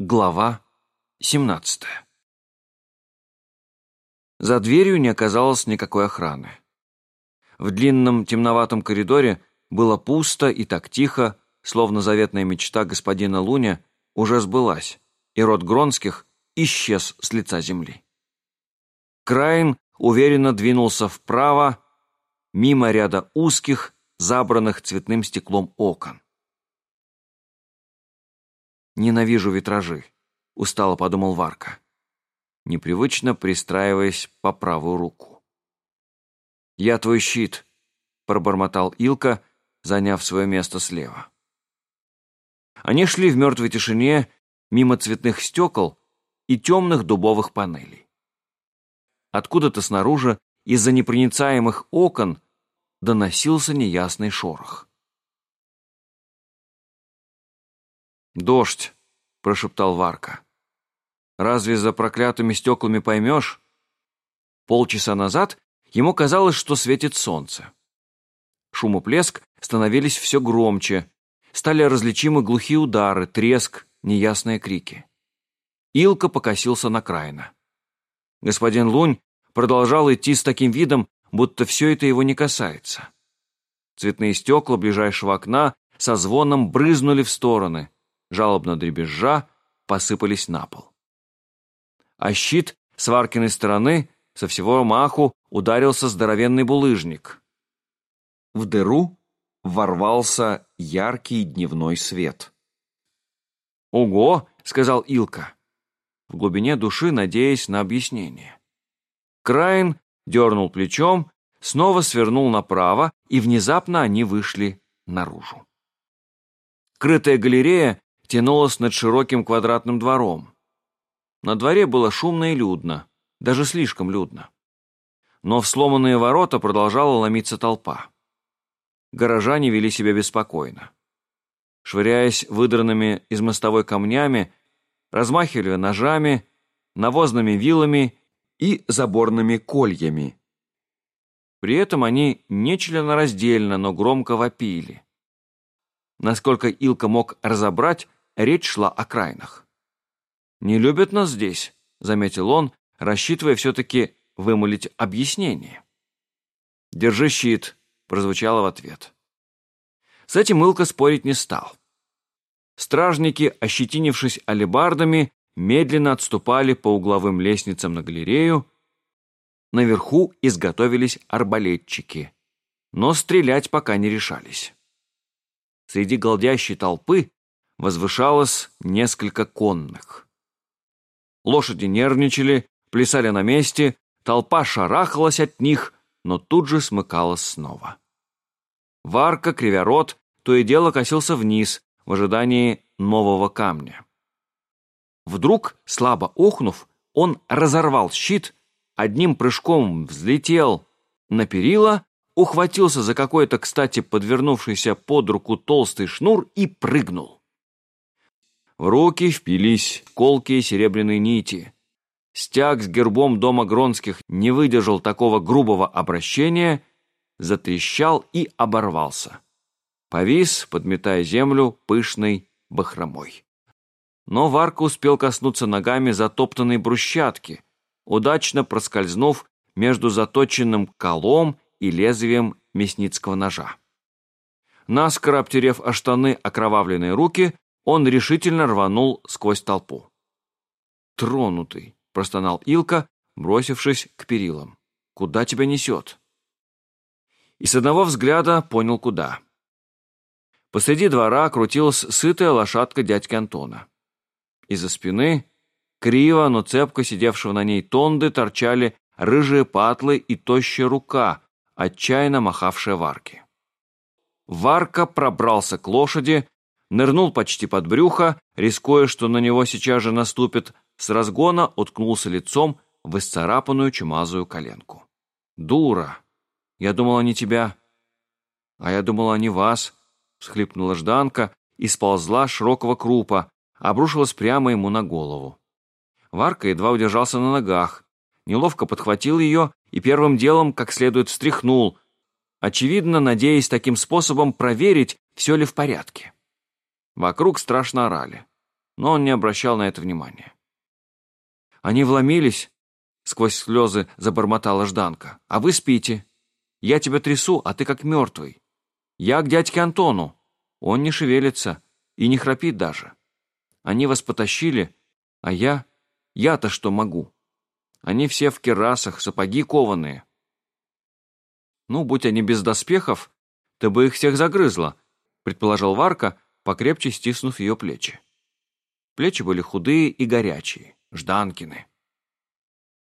Глава 17 За дверью не оказалось никакой охраны. В длинном темноватом коридоре было пусто и так тихо, словно заветная мечта господина Луня уже сбылась, и род Гронских исчез с лица земли. Краин уверенно двинулся вправо, мимо ряда узких, забранных цветным стеклом окон. «Ненавижу витражи», — устало подумал Варка, непривычно пристраиваясь по правую руку. «Я твой щит», — пробормотал Илка, заняв свое место слева. Они шли в мертвой тишине мимо цветных стекол и темных дубовых панелей. Откуда-то снаружи, из-за непроницаемых окон, доносился неясный шорох. «Дождь», — прошептал Варка. «Разве за проклятыми стеклами поймешь?» Полчаса назад ему казалось, что светит солнце. Шум и плеск становились все громче, стали различимы глухие удары, треск, неясные крики. Илка покосился на Крайна. Господин Лунь продолжал идти с таким видом, будто все это его не касается. Цветные стекла ближайшего окна со звоном брызнули в стороны, жалобно дребезжа, посыпались на пол. А щит с Варкиной стороны со всего маху ударился здоровенный булыжник. В дыру ворвался яркий дневной свет. «Ого!» — сказал Илка, в глубине души надеясь на объяснение. Краин дернул плечом, снова свернул направо, и внезапно они вышли наружу. Крытая галерея тянулась над широким квадратным двором. На дворе было шумно и людно, даже слишком людно. Но в сломанные ворота продолжала ломиться толпа. Горожане вели себя беспокойно. Швыряясь выдранными из мостовой камнями, размахивали ножами, навозными вилами и заборными кольями. При этом они нечленораздельно, но громко вопили. Насколько Илка мог разобрать, речь шла о крайнах. «Не любят нас здесь», — заметил он, рассчитывая все-таки вымолить объяснение. «Держи щит», — прозвучало в ответ. С этим Илка спорить не стал. Стражники, ощетинившись алебардами, медленно отступали по угловым лестницам на галерею. Наверху изготовились арбалетчики, но стрелять пока не решались. Среди голдящей толпы возвышалось несколько конных. Лошади нервничали, плясали на месте, толпа шарахалась от них, но тут же смыкалась снова. Варка, кривя рот, то и дело косился вниз в ожидании нового камня. Вдруг, слабо охнув, он разорвал щит, одним прыжком взлетел на перила, ухватился за какой-то, кстати, подвернувшийся под руку толстый шнур и прыгнул. В руки впились колкие серебряные нити. Стяг с гербом дома Гронских не выдержал такого грубого обращения, затрещал и оборвался. Повис, подметая землю пышной бахромой. Но Варка успел коснуться ногами затоптанной брусчатки, удачно проскользнув между заточенным колом и лезвием мясницкого ножа. Наскоро обтерев о штаны окровавленные руки, он решительно рванул сквозь толпу. «Тронутый», — простонал Илка, бросившись к перилам. «Куда тебя несет?» И с одного взгляда понял, куда. Посреди двора крутилась сытая лошадка дядьки Антона. Из-за спины, криво, но цепко сидевшего на ней тонды, торчали рыжие патлы и тощая рука, отчаянно махавшая варки. Варка пробрался к лошади, нырнул почти под брюхо, рискуя, что на него сейчас же наступит, с разгона уткнулся лицом в исцарапанную чумазую коленку. «Дура! Я думала, не тебя!» «А я думала, не вас!» — всхлипнула Жданка и сползла широкого крупа, обрушилась прямо ему на голову. Варка едва удержался на ногах, неловко подхватил ее и первым делом как следует встряхнул, очевидно, надеясь таким способом проверить, все ли в порядке. Вокруг страшно орали. но он не обращал на это внимания. «Они вломились», — сквозь слезы забормотала Жданка, — «а вы спите. Я тебя трясу, а ты как мертвый. Я к дядьке Антону. Он не шевелится и не храпит даже. Они вас потащили, а я... Я-то что могу? Они все в керасах, сапоги кованые. Ну, будь они без доспехов, ты бы их всех загрызла, предположил Варка, покрепче стиснув ее плечи. Плечи были худые и горячие, Жданкины.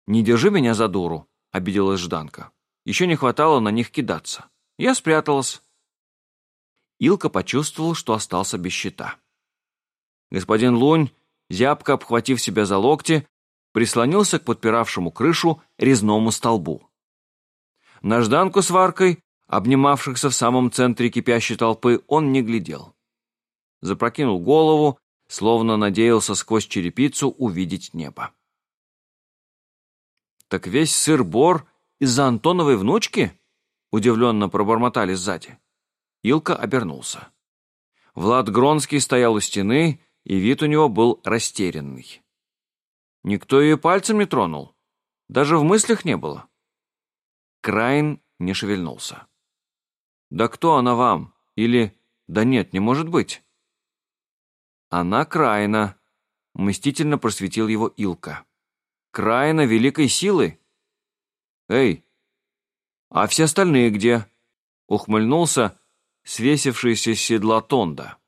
«Не держи меня за дуру», — обиделась Жданка. «Еще не хватало на них кидаться. Я спряталась». Илка почувствовал, что остался без щита. Господин Лунь, зябко обхватив себя за локти, прислонился к подпиравшему крышу резному столбу. На Жданку с Варкой, обнимавшихся в самом центре кипящей толпы, он не глядел. Запрокинул голову, словно надеялся сквозь черепицу увидеть небо. «Так весь сыр-бор из-за Антоновой внучки?» удивленно пробормотали сзади. Илка обернулся. Влад Гронский стоял у стены, и вид у него был растерянный. Никто ее пальцем не тронул. Даже в мыслях не было. Крайн не шевельнулся. «Да кто она вам?» Или «Да нет, не может быть». «Она Крайна», — мстительно просветил его Илка. «Крайна великой силы?» «Эй, а все остальные где?» — ухмыльнулся свесившийся с седла Тонда.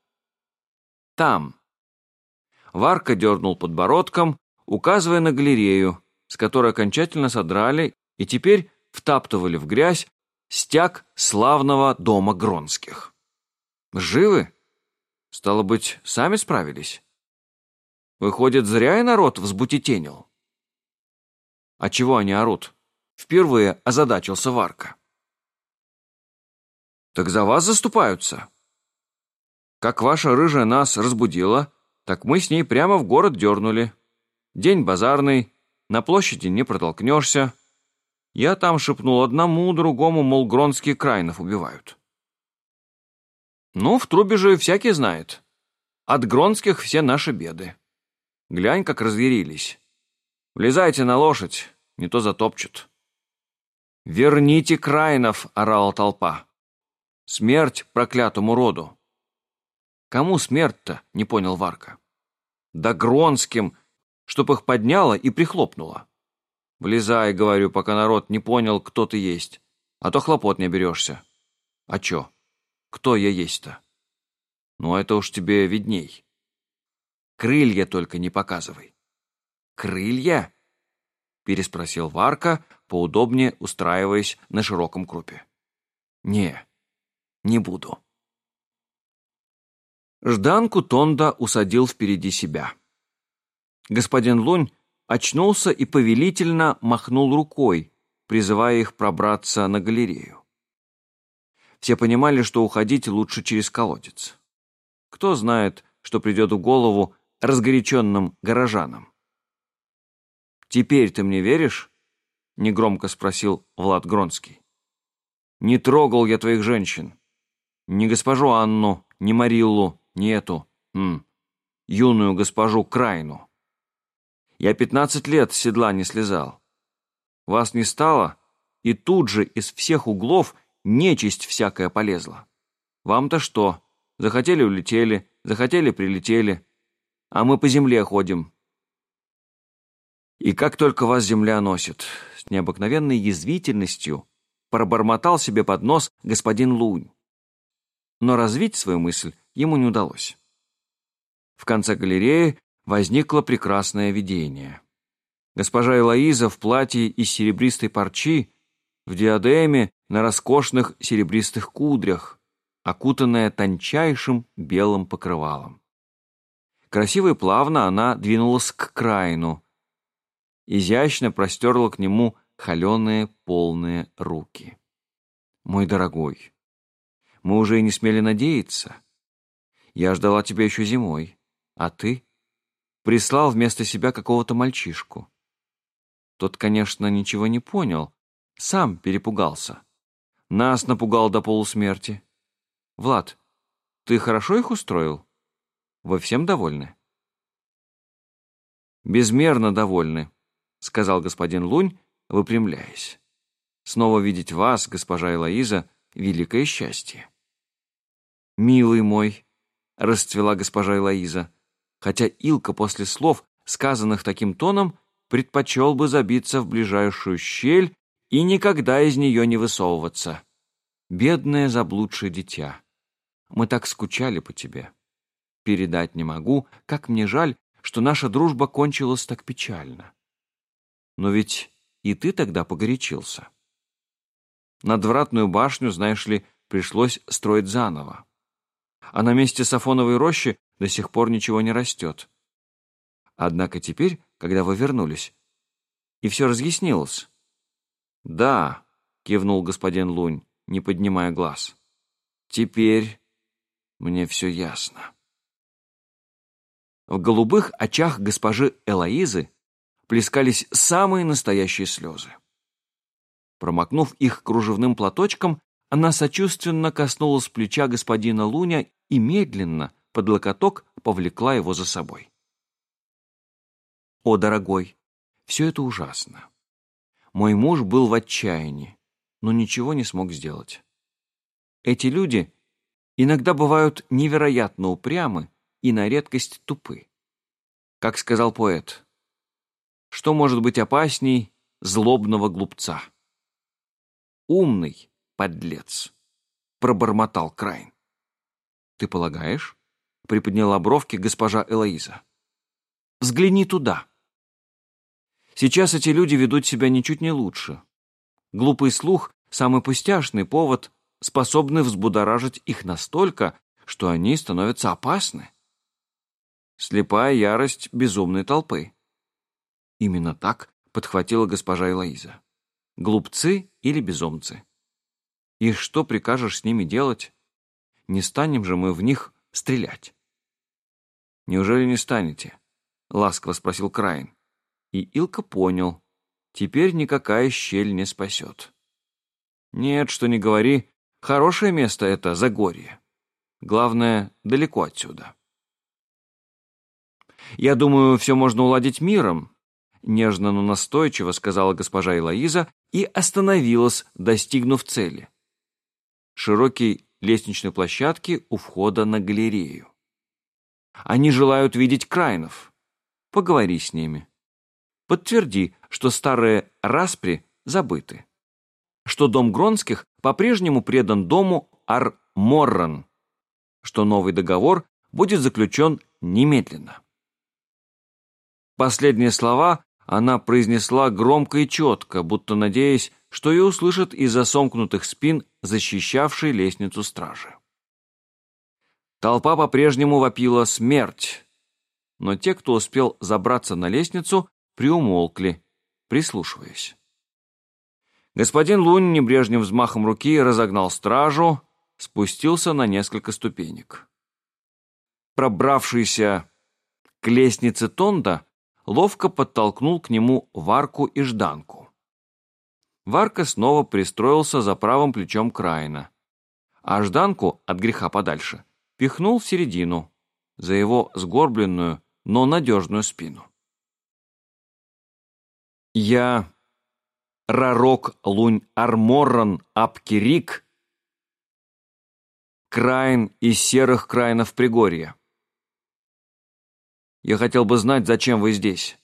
«Там». Варка дернул подбородком, указывая на галерею, с которой окончательно содрали и теперь втаптывали в грязь стяг славного дома Гронских. «Живы?» Стало быть, сами справились? Выходит, зря и народ взбутетенил. А чего они орут? Впервые озадачился Варка. Так за вас заступаются. Как ваша рыжая нас разбудила, так мы с ней прямо в город дернули. День базарный, на площади не протолкнешься. Я там шепнул одному, другому, мол, гронские крайнов убивают. Ну, в трубе же всякий знает. От Гронских все наши беды. Глянь, как разъярились. Влезайте на лошадь, не то затопчут. «Верните Крайнов!» — орала толпа. «Смерть проклятому роду!» «Кому смерть-то?» — не понял Варка. «Да Гронским, чтоб их подняло и прихлопнуло. Влезай, говорю, пока народ не понял, кто ты есть, а то хлопот не берешься. А чё?» Кто я есть-то? Ну, это уж тебе видней. Крылья только не показывай. Крылья? Переспросил Варка, поудобнее устраиваясь на широком крупе. Не, не буду. Жданку Тонда усадил впереди себя. Господин Лунь очнулся и повелительно махнул рукой, призывая их пробраться на галерею. Все понимали, что уходить лучше через колодец. Кто знает, что придет в голову разгоряченным горожанам. «Теперь ты мне веришь?» — негромко спросил Влад Гронский. «Не трогал я твоих женщин. Ни госпожу Анну, ни Мариллу, ни эту, м, юную госпожу Крайну. Я пятнадцать лет с седла не слезал. Вас не стало, и тут же из всех углов — нечисть всякая полезла. Вам-то что? Захотели — улетели, захотели — прилетели. А мы по земле ходим. И как только вас земля носит, с необыкновенной язвительностью пробормотал себе под нос господин Лунь. Но развить свою мысль ему не удалось. В конце галереи возникло прекрасное видение. Госпожа Элоиза в платье из серебристой парчи, в диадеме на роскошных серебристых кудрях, окутанная тончайшим белым покрывалом. Красиво и плавно она двинулась к краину, изящно простерла к нему холеные полные руки. «Мой дорогой, мы уже и не смели надеяться. Я ждала тебя еще зимой, а ты прислал вместо себя какого-то мальчишку. Тот, конечно, ничего не понял, сам перепугался. Нас напугал до полусмерти. Влад, ты хорошо их устроил? Вы всем довольны? «Безмерно довольны», — сказал господин Лунь, выпрямляясь. «Снова видеть вас, госпожа Элоиза, великое счастье». «Милый мой», — расцвела госпожа Элоиза, хотя Илка после слов, сказанных таким тоном, предпочел бы забиться в ближайшую щель и никогда из нее не высовываться. Бедное заблудшее дитя, мы так скучали по тебе. Передать не могу, как мне жаль, что наша дружба кончилась так печально. Но ведь и ты тогда погорячился. Надвратную башню, знаешь ли, пришлось строить заново. А на месте Сафоновой рощи до сих пор ничего не растет. Однако теперь, когда вы вернулись, и все разъяснилось. «Да», — кивнул господин Лунь, не поднимая глаз. «Теперь мне все ясно». В голубых очах госпожи Элоизы плескались самые настоящие слезы. Промокнув их кружевным платочком, она сочувственно коснулась плеча господина Луня и медленно, под локоток, повлекла его за собой. «О, дорогой, все это ужасно. Мой муж был в отчаянии, но ничего не смог сделать. Эти люди иногда бывают невероятно упрямы и на редкость тупы. Как сказал поэт, что может быть опасней злобного глупца? Умный подлец, пробормотал Крайн. Ты полагаешь? Приподняла бровки госпожа Элоиза. Взгляни туда. Сейчас эти люди ведут себя ничуть не лучше. Глупый слух — самый пустяшный повод, способный взбудоражить их настолько, что они становятся опасны. Слепая ярость безумной толпы. Именно так подхватила госпожа Элоиза. Глупцы или безумцы? И что прикажешь с ними делать? Не станем же мы в них стрелять. Неужели не станете? Ласково спросил Краин. И Илка понял. Теперь никакая щель не спасет. Нет, что не говори, хорошее место это Загорье. Главное, далеко отсюда. «Я думаю, все можно уладить миром», — нежно, но настойчиво сказала госпожа Элоиза и остановилась, достигнув цели. Широкий лестничной площадки у входа на галерею. Они желают видеть Крайнов. Поговори с ними. Подтверди, что старые распри забыты. Что дом Гронских по-прежнему предан дому Ар-Морран. Что новый договор будет заключен немедленно. Последние слова она произнесла громко и четко, будто надеясь, что ее услышат из-за сомкнутых спин, защищавшей лестницу стражи. Толпа по-прежнему вопила «Смерть!», но те, кто успел забраться на лестницу, приумолкли, прислушиваясь. Господин Лунь небрежным взмахом руки разогнал стражу, спустился на несколько ступенек. Пробравшийся к лестнице Тонда, ловко подтолкнул к нему Варку и Жданку. Варка снова пристроился за правым плечом Краина, а Жданку от греха подальше пихнул в середину, за его сгорбленную, но надежную спину. «Я Рарок Лунь Арморран Апкирик, Краин из серых краинов Пригорья. Я хотел бы знать, зачем вы здесь».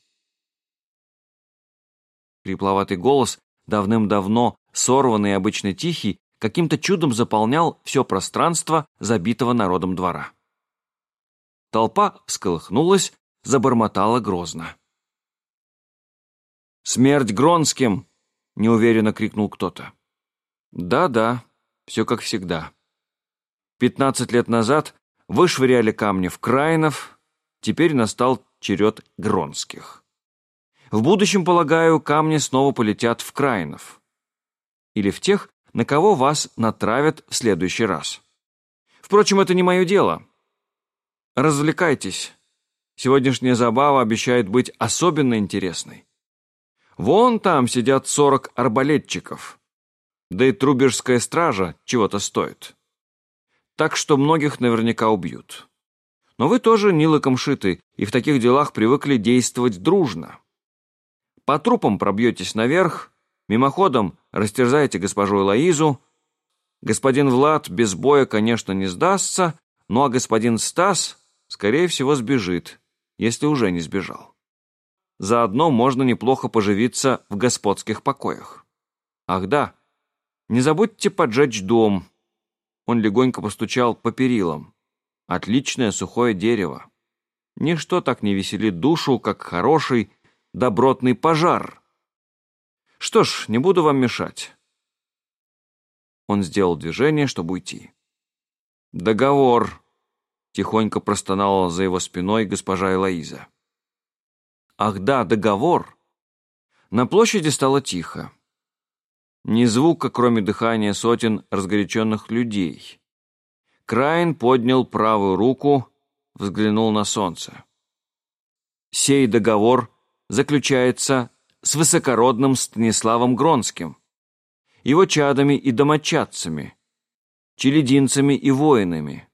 Крипловатый голос, давным-давно сорванный и обычно тихий, каким-то чудом заполнял все пространство забитого народом двора. Толпа всколыхнулась, забормотала грозно. «Смерть Гронским!» — неуверенно крикнул кто-то. «Да-да, все как всегда. Пятнадцать лет назад вы швыряли камни в Крайнов, теперь настал черед Гронских. В будущем, полагаю, камни снова полетят в Крайнов. Или в тех, на кого вас натравят в следующий раз. Впрочем, это не мое дело. Развлекайтесь. Сегодняшняя забава обещает быть особенно интересной. Вон там сидят сорок арбалетчиков. Да и трубежская стража чего-то стоит. Так что многих наверняка убьют. Но вы тоже не лакомшиты и в таких делах привыкли действовать дружно. По трупам пробьетесь наверх, мимоходом растерзаете госпожу Элоизу. Господин Влад без боя, конечно, не сдастся, ну а господин Стас, скорее всего, сбежит, если уже не сбежал. Заодно можно неплохо поживиться в господских покоях. Ах да, не забудьте поджечь дом. Он легонько постучал по перилам. Отличное сухое дерево. Ничто так не веселит душу, как хороший, добротный пожар. Что ж, не буду вам мешать. Он сделал движение, чтобы уйти. «Договор», — тихонько простонала за его спиной госпожа Элоиза. «Ах да, договор!» На площади стало тихо. Ни звука, кроме дыхания сотен разгоряченных людей. Краин поднял правую руку, взглянул на солнце. Сей договор заключается с высокородным Станиславом Гронским, его чадами и домочадцами, челединцами и воинами,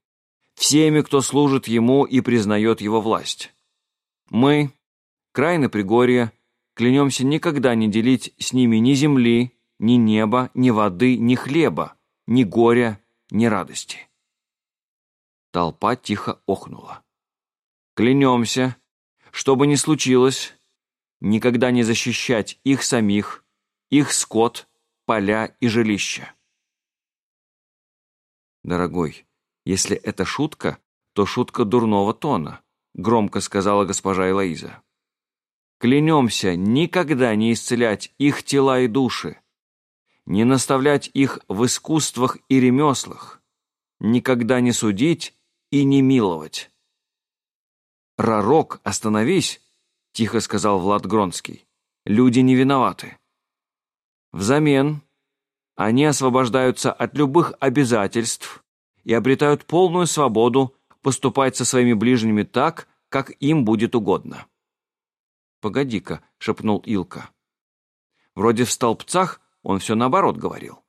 всеми, кто служит ему и признает его власть. Мы, Краины Пригорья, клянемся никогда не делить с ними ни земли, ни неба, ни воды, ни хлеба, ни горя, ни радости. Толпа тихо охнула. Клянемся, что бы ни случилось, никогда не защищать их самих, их скот, поля и жилища. «Дорогой, если это шутка, то шутка дурного тона», громко сказала госпожа Элоиза. «Клянемся никогда не исцелять их тела и души, не наставлять их в искусствах и ремеслах, никогда не судить и не миловать. «Ророк, остановись!» — тихо сказал Влад Гронский. «Люди не виноваты. Взамен они освобождаются от любых обязательств и обретают полную свободу поступать со своими ближними так, как им будет угодно». «Погоди-ка», — шепнул Илка. «Вроде в столбцах он все наоборот говорил.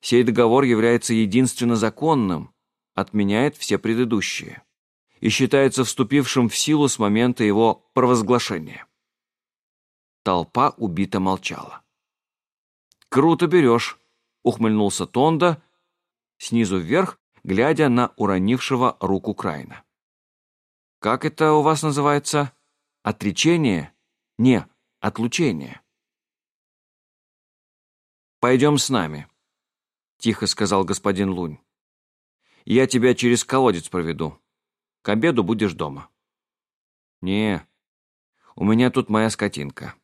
Сей договор является единственно законным, отменяет все предыдущие и считается вступившим в силу с момента его провозглашения. Толпа убито молчала. «Круто берешь», — ухмыльнулся Тонда, снизу вверх, глядя на уронившего руку Крайна. «Как это у вас называется? Отречение? Не, отлучение». «Пойдем с нами», — тихо сказал господин Лунь. «Я тебя через колодец проведу. К обеду будешь дома». «Не, у меня тут моя скотинка».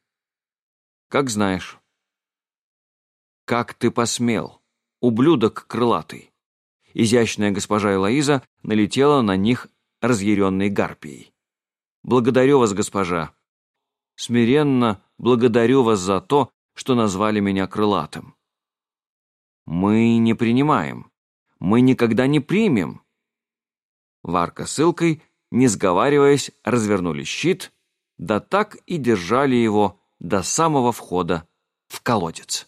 «Как знаешь». «Как ты посмел, ублюдок крылатый!» Изящная госпожа Элоиза налетела на них разъяренной гарпией. «Благодарю вас, госпожа. Смиренно благодарю вас за то, что назвали меня крылатым. Мы не принимаем. Мы никогда не примем. Варка с Илкой, не сговариваясь, развернули щит, да так и держали его до самого входа в колодец.